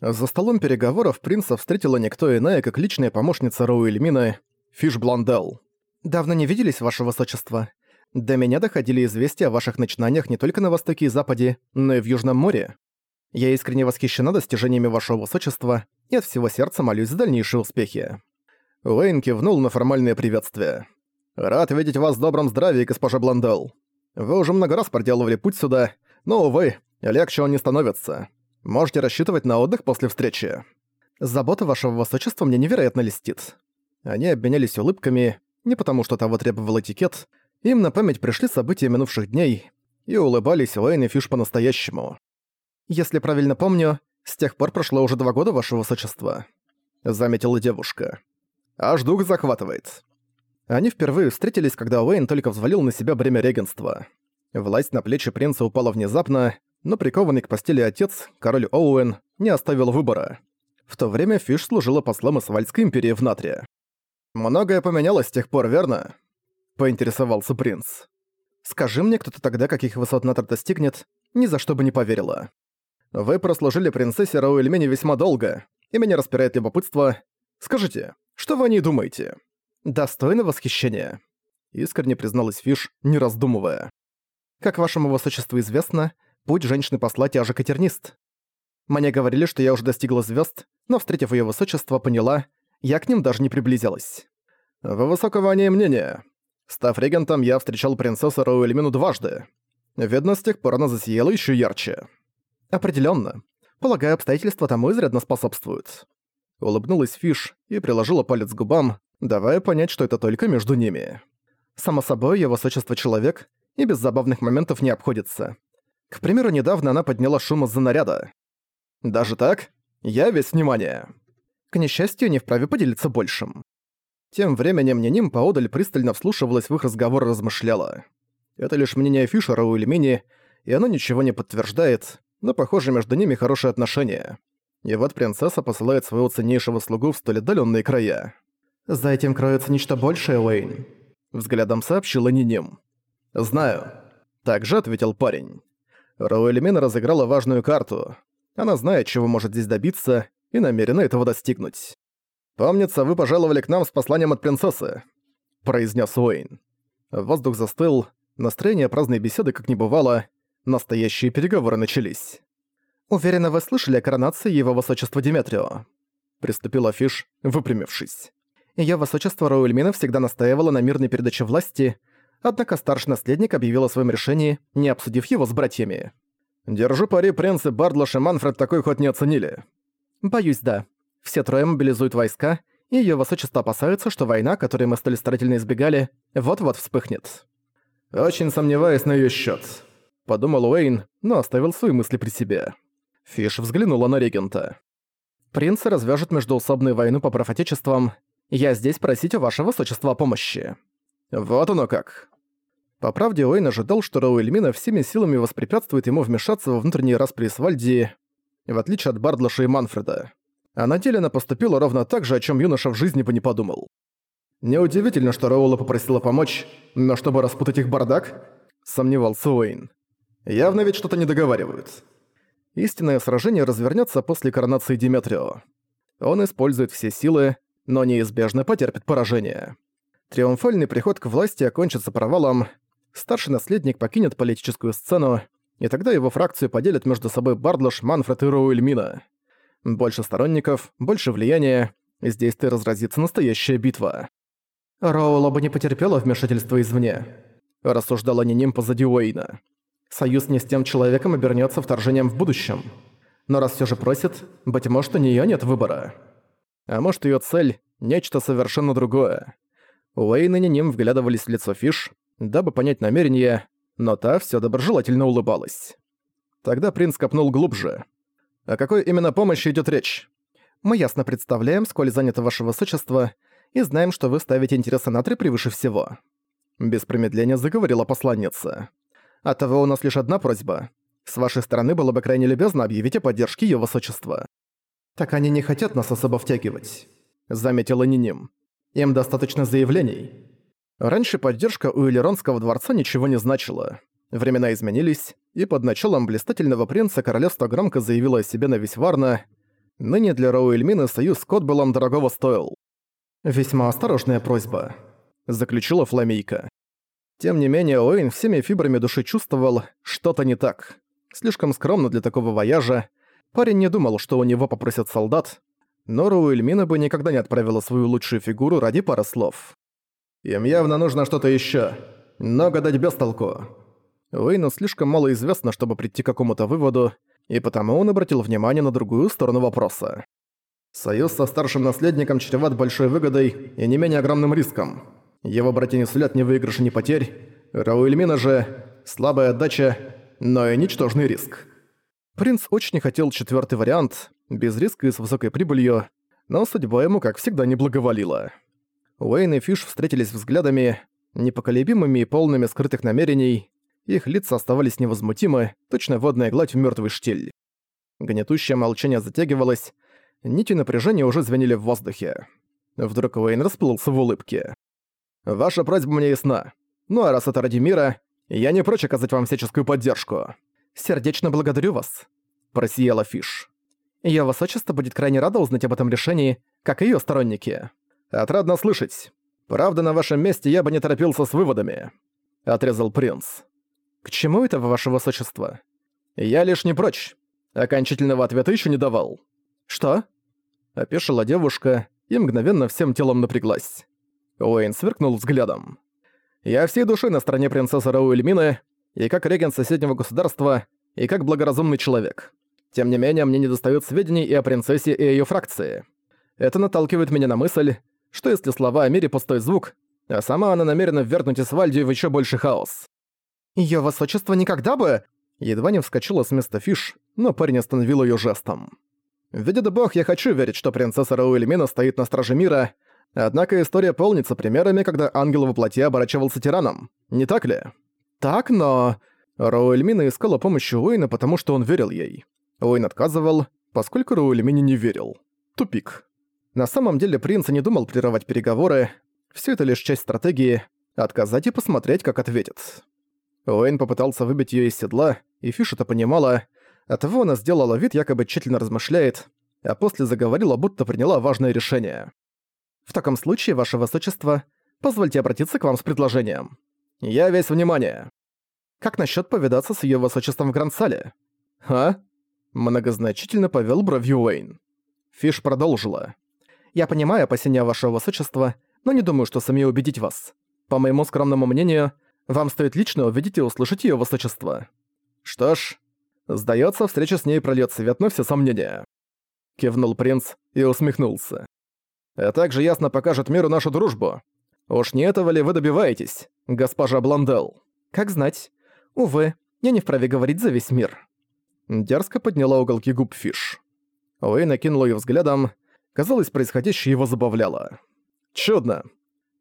За столом переговоров принца встретила никто иная, как личная помощница Роуэльмина, Фиш Бландел. «Давно не виделись, ваше высочество. До меня доходили известия о ваших начинаниях не только на Востоке и Западе, но и в Южном море. Я искренне восхищена достижениями вашего высочества и от всего сердца молюсь за дальнейшие успехи». Уэйн кивнул на формальное приветствие. «Рад видеть вас в добром здравии, госпожа Бландел. Вы уже много раз проделывали путь сюда, но, увы, легче он не становится. Можете рассчитывать на отдых после встречи. Забота вашего высочества мне невероятно льстит». Они обменялись улыбками, не потому что того требовал этикет, им на память пришли события минувших дней, и улыбались Уэйн и Фиш по-настоящему. «Если правильно помню, с тех пор прошло уже два года, ваше высочество», — заметила девушка. «Аж дух захватывает». Они впервые встретились, когда Уэйн только взвалил на себя бремя регенства. Власть на плечи принца упала внезапно, но прикованный к постели отец, король Оуэн, не оставил выбора. В то время Фиш служила послом Исвальдской империи в Натре. «Многое поменялось с тех пор, верно?» — поинтересовался принц. «Скажи мне, кто-то тогда, каких высот Натр достигнет, ни за что бы не поверила. Вы прослужили принцессе Рауэльмене весьма долго, и меня распирает любопытство. Скажите, что вы о ней думаете?» «Достойно восхищения», — искренне призналась Фиш, не раздумывая. «Как вашему высочеству известно, путь женщины-посла тяжек и тернист. Мне говорили, что я уже достигла звезд, но, встретив ее высочество, поняла, я к ним даже не приблизилась. Вы высокого о ней мнения. Став регентом, я встречал принцессу Роуэльмину дважды. Видно, с тех пор она засияла еще ярче. Определенно. Полагаю, обстоятельства тому изрядно способствуют. Улыбнулась Фиш и приложила палец к губам, давая понять, что это только между ними. Само собой, его высочество человек, и без забавных моментов не обходится. К примеру, недавно она подняла шум из-за наряда. Даже так? Я весь внимание. К несчастью, не вправе поделиться большим. Тем временем Ниним поодаль пристально вслушивалась в их разговор и размышляла. Это лишь мнение Фишера у Эльмини, и оно ничего не подтверждает, но, похоже, между ними хорошие отношения. И вот принцесса посылает своего ценнейшего слугу в столь отдалённые края. «За этим кроется нечто большее, Уэйн», — взглядом сообщила Ниним. «Знаю», — также ответил парень. Роуэльмина разыграла важную карту. Она знает, чего может здесь добиться, и намерена этого достигнуть. «Помнится, вы пожаловали к нам с посланием от принцессы», — произнес Уэйн. Воздух застыл, настроение праздной беседы как не бывало, настоящие переговоры начались. «Уверена, вы слышали о коронации его высочества Диметрио», — приступила Фиш, выпрямившись. Её высочество Роуэльмина всегда настаивало на мирной передаче власти, однако старший наследник объявил о своем решении, не обсудив его с братьями. «Держу пари, принцы Бардлош и Манфред такой ход не оценили». «Боюсь, да. Все трое мобилизуют войска, и её высочество опасаются, что война, которой мы столь старательно избегали, вот-вот вспыхнет». «Очень сомневаюсь на её счёт», — подумал Уэйн, но оставил свои мысли при себе. Фиш взглянула на регента. «Принцы развяжут междуусобную войну по профотечествам. Я здесь просить у вашего высочества о помощи». «Вот оно как». По правде, Уэйн ожидал, что Рауэльмина всеми силами воспрепятствует ему вмешаться во внутренние распри Свальдии, в отличие от Бардлаша и Манфреда. А на деле она поступила ровно так же, о чем юноша в жизни бы не подумал. Неудивительно, что Раула попросила помочь, но чтобы распутать их бардак, сомневался Уэйн. Явно ведь что-то не договаривают. Истинное сражение развернется после коронации Диметрио. Он использует все силы, но неизбежно потерпит поражение. Триумфальный приход к власти окончится провалом, старший наследник покинет политическую сцену, и тогда его фракцию поделят между собой Бардлош, Манфред и Роуэльмина. Больше сторонников, больше влияния, и здесь-то разразится настоящая битва. «Роула бы не потерпела вмешательства извне», — рассуждала Ниним позади Уэйна. «Союз не с тем человеком обернется вторжением в будущем. Но раз все же просит, быть может, у нее нет выбора. А может, ее цель — нечто совершенно другое». Уэйн и Ниним вглядывались в лицо Фиш, дабы понять намерение, но та все доброжелательно улыбалась. Тогда принц копнул глубже. О какой именно помощи идет речь? Мы ясно представляем, сколь занято ваше высочество, и знаем, что вы ставите интересы Натри превыше всего. Без промедления заговорила посланница. Оттого у нас лишь одна просьба. С вашей стороны было бы крайне любезно объявить о поддержке ее высочества. Так они не хотят нас особо втягивать, заметила Ниним. Им достаточно заявлений. Раньше поддержка у Элеронского дворца ничего не значила. Времена изменились, и под началом блистательного принца королевство громко заявило о себе на весь Варна. Ныне для Роуэльмины союз с Котбеллом дорогого стоил. «Весьма осторожная просьба», — заключила Фламейка. Тем не менее, Уэйн всеми фибрами души чувствовал, что-то не так. Слишком скромно для такого вояжа. Парень не думал, что у него попросят солдат, но Руэльмина бы никогда не отправила свою лучшую фигуру ради пары слов. «Им явно нужно что-то ещё, но гадать без толку». Уэйну слишком мало известно, чтобы прийти к какому-то выводу, и потому он обратил внимание на другую сторону вопроса. Союз со старшим наследником чреват большой выгодой и не менее огромным риском. Его братья не сулят ни выигрыша, ни потерь. Рауэльмина же – слабая отдача, но и ничтожный риск. Принц очень хотел четвертый вариант, без риска и с высокой прибылью, но судьба ему, как всегда, не благоволила. Уэйн и Фиш встретились взглядами, непоколебимыми и полными скрытых намерений, их лица оставались невозмутимы, точно водная гладь в мёртвый штиль. Гнетущее молчание затягивалось, нити напряжения уже звенели в воздухе. Вдруг Уэйн расплылся в улыбке. «Ваша просьба мне ясна. Ну а раз это ради мира, я не прочь оказать вам всяческую поддержку. Сердечно благодарю вас», — просияла Фиш. «Её высочество будет крайне рада узнать об этом решении, как и её сторонники». «Отрадно слышать. Правда, на вашем месте я бы не торопился с выводами», — отрезал принц. «К чему это, ваше высочество?» «Я лишь не прочь. Окончательного ответа ещё не давал». «Что?» Опешила девушка и мгновенно всем телом напряглась. Уэйн сверкнул взглядом. «Я всей душой на стороне принцессы Рауэльмины, и как регент соседнего государства, и как благоразумный человек. Тем не менее, мне недостают сведений и о принцессе, и о её фракции. Это наталкивает меня на мысль, что если слова о мире пустой звук, а сама она намерена ввергнуть Исвальдию в ещё больший хаос. Её высочество никогда бы...» Едва не вскочила с места Фиш, но парень остановил её жестом. «Видит бог, я хочу верить, что принцесса Рауэльмина стоит на страже мира, однако история полнится примерами, когда ангел во плоти оборачивался тираном. Не так ли?» «Так, но...» Рауэльмина искала помощи Уэйна, потому что он верил ей. Уэйн отказывал, поскольку Рауэльмине не верил. Тупик. На самом деле принц не думал прерывать переговоры, все это лишь часть стратегии, отказать и посмотреть, как ответит. Уэйн попытался выбить ее из седла, и Фиш это понимала, оттого она сделала вид, якобы тщательно размышляет, а после заговорила, будто приняла важное решение. «В таком случае, ваше высочество, позвольте обратиться к вам с предложением. Я весь внимание. Как насчет повидаться с ее высочеством в Гранд-сале?» «А?» Многозначительно повел бровью Уэйн. Фиш продолжила. «Я понимаю опасения вашего высочества, но не думаю, что сумею убедить вас. По моему скромному мнению, вам стоит лично увидеть и услышать её высочество. Что ж, сдается, встреча с ней прольёт свет на все сомнения. Кивнул принц и усмехнулся. А также ясно покажет миру нашу дружбу. Уж не этого ли вы добиваетесь, госпожа Бландел? Как знать. Увы, я не вправе говорить за весь мир. Дерзко подняла уголки губ Фиш. Уэй накинула её взглядом. Казалось, происходящее его забавляло. Чудно.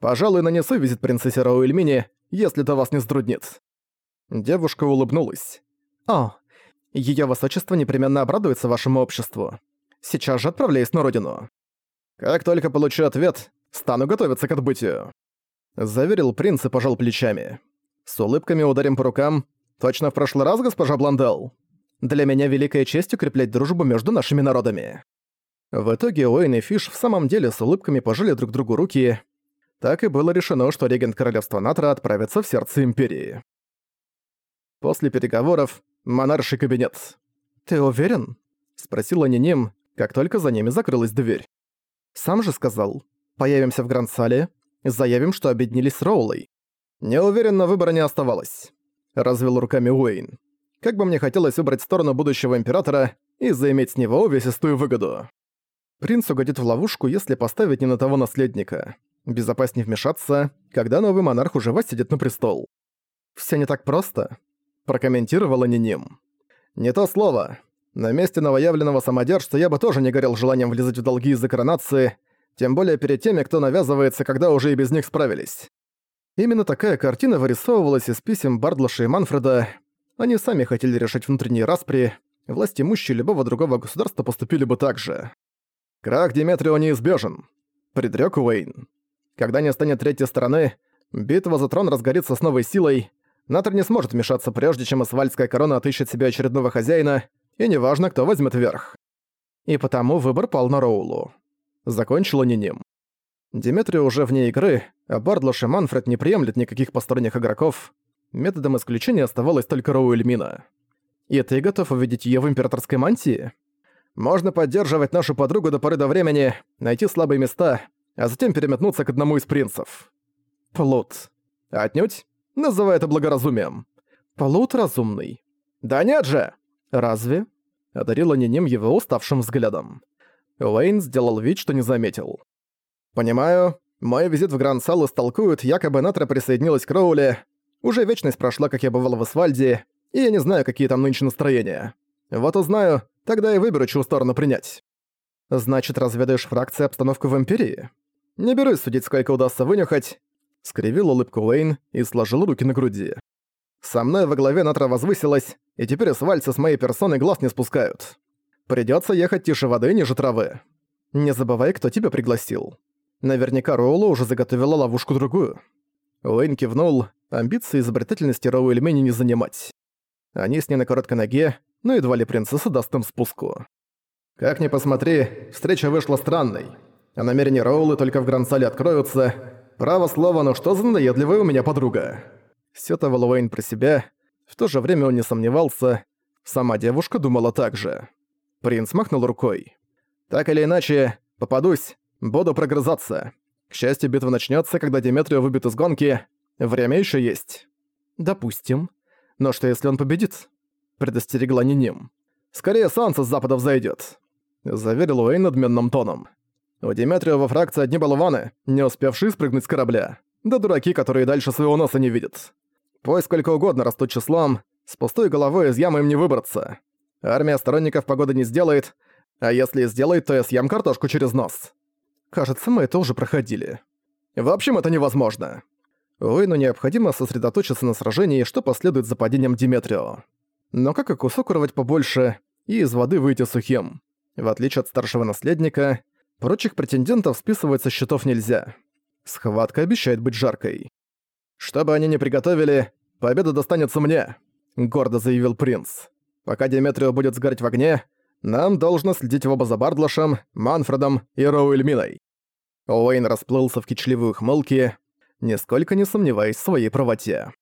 Пожалуй, нанесу визит принцессе Рауэльмине если это вас не затруднит». Девушка улыбнулась. «О, её высочество непременно обрадуется вашему обществу. Сейчас же отправляюсь на родину. Как только получу ответ, стану готовиться к отбытию». Заверил принц и пожал плечами. «С улыбками ударим по рукам. Точно в прошлый раз, госпожа Бландел? Для меня великая честь укреплять дружбу между нашими народами». В итоге Уэйн и Фиш в самом деле с улыбками пожали друг другу руки, так и было решено, что регент королевства Натра отправится в сердце Империи. После переговоров монарший кабинет. «Ты уверен?» — спросила Ниним, как только за ними закрылась дверь. «Сам же сказал. Появимся в Гранд-сале, заявим, что объединились с Роулой». «Не уверен, но выбора не оставалось», — развел руками Уэйн. «Как бы мне хотелось выбрать сторону будущего императора и заиметь с него увесистую выгоду». Принц угодит в ловушку, если поставить не на того наследника. Безопаснее вмешаться, когда новый монарх уже воссидит на престол. «Всё не так просто», — прокомментировала Ниним. «Не то слово. На месте новоявленного самодержца я бы тоже не горел желанием влезать в долги из-за коронации, тем более перед теми, кто навязывается, когда уже и без них справились». Именно такая картина вырисовывалась из писем Бардлаша и Манфреда. Они сами хотели решать внутренние распри, власть имущие любого другого государства поступили бы так же. «Крах Диметрио неизбежен», — предрёк Уэйн. Когда не станет третьей стороны, битва за трон разгорится с новой силой, Натр не сможет вмешаться прежде, чем асфальтская корона отыщет себе очередного хозяина, и неважно, кто возьмет верх. И потому выбор пал на Роулу. Закончила Ниним. Диметрио уже вне игры, а Бардлош и Манфред не приемлет никаких посторонних игроков. Методом исключения оставалась только Роуэльмина. И ты готов увидеть её в императорской мантии? Можно поддерживать нашу подругу до поры до времени, найти слабые места, а затем переметнуться к одному из принцев. Плут. Отнюдь? Называй это благоразумием. Плут разумный. Да нет же! Разве? Одарила Ниним его уставшим взглядом. Уэйн сделал вид, что не заметил. «Понимаю. Мой визит в Гранд-Сал истолкуют, якобы Натра присоединилась к Роуле. Уже вечность прошла, как я бывал в Асфальде, и я не знаю, какие там нынче настроения. Вот узнаю, тогда и выберу, чью сторону принять. Значит, разведаешь фракции обстановку в Империи? Не берусь судить, сколько удастся вынюхать. Скривил улыбку Уэйн и сложил руки на груди. Со мной во главе Натра возвысилась, и теперь асфальцы с моей персоной глаз не спускают. Придётся ехать тише воды, ниже травы. Не забывай, кто тебя пригласил. Наверняка Роула уже заготовила ловушку другую. Уэйн кивнул, амбиции изобретательности Роуэльмени не занимать. Они с ней на короткой ноге, но едва ли принцесса даст им спуску. Как ни посмотри, встреча вышла странной. А намерения Роулы только в Грансале откроются. Право слово, но что за надоедливая у меня подруга. Сетовал Уэйн про себя. В то же время он не сомневался. Сама девушка думала так же. Принц махнул рукой. «Так или иначе, попадусь, буду прогрызаться. К счастью, битва начнется, когда Диметрио выбит из гонки. Время еще есть». «Допустим. Но что если он победит?» предостерегла Ниним. «Скорее солнце с запада взойдет, заверил Уэйн надменным тоном. «У Диметрио во фракции одни болваны, не успевшие спрыгнуть с корабля. Да дураки, которые дальше своего носа не видят. Пусть сколько угодно растут числом, с пустой головой из ямы им не выбраться. Армия сторонников погоды не сделает, а если и сделает, то я съем картошку через нос. Кажется, мы это уже проходили. В общем, это невозможно. Уэйну необходимо сосредоточиться на сражении, что последует за падением Диметрио. Но как и кусок урвать побольше и из воды выйти сухим? В отличие от старшего наследника, прочих претендентов списывать со счетов нельзя. Схватка обещает быть жаркой. «Что бы они ни приготовили, победа достанется мне», — гордо заявил принц. Пока Деметрио будет сгорать в огне, нам должно следить оба за Бардлашем, Манфредом и Роуэльминой». Уэйн расплылся в кичливой ухмылке, нисколько не сомневаясь в своей правоте.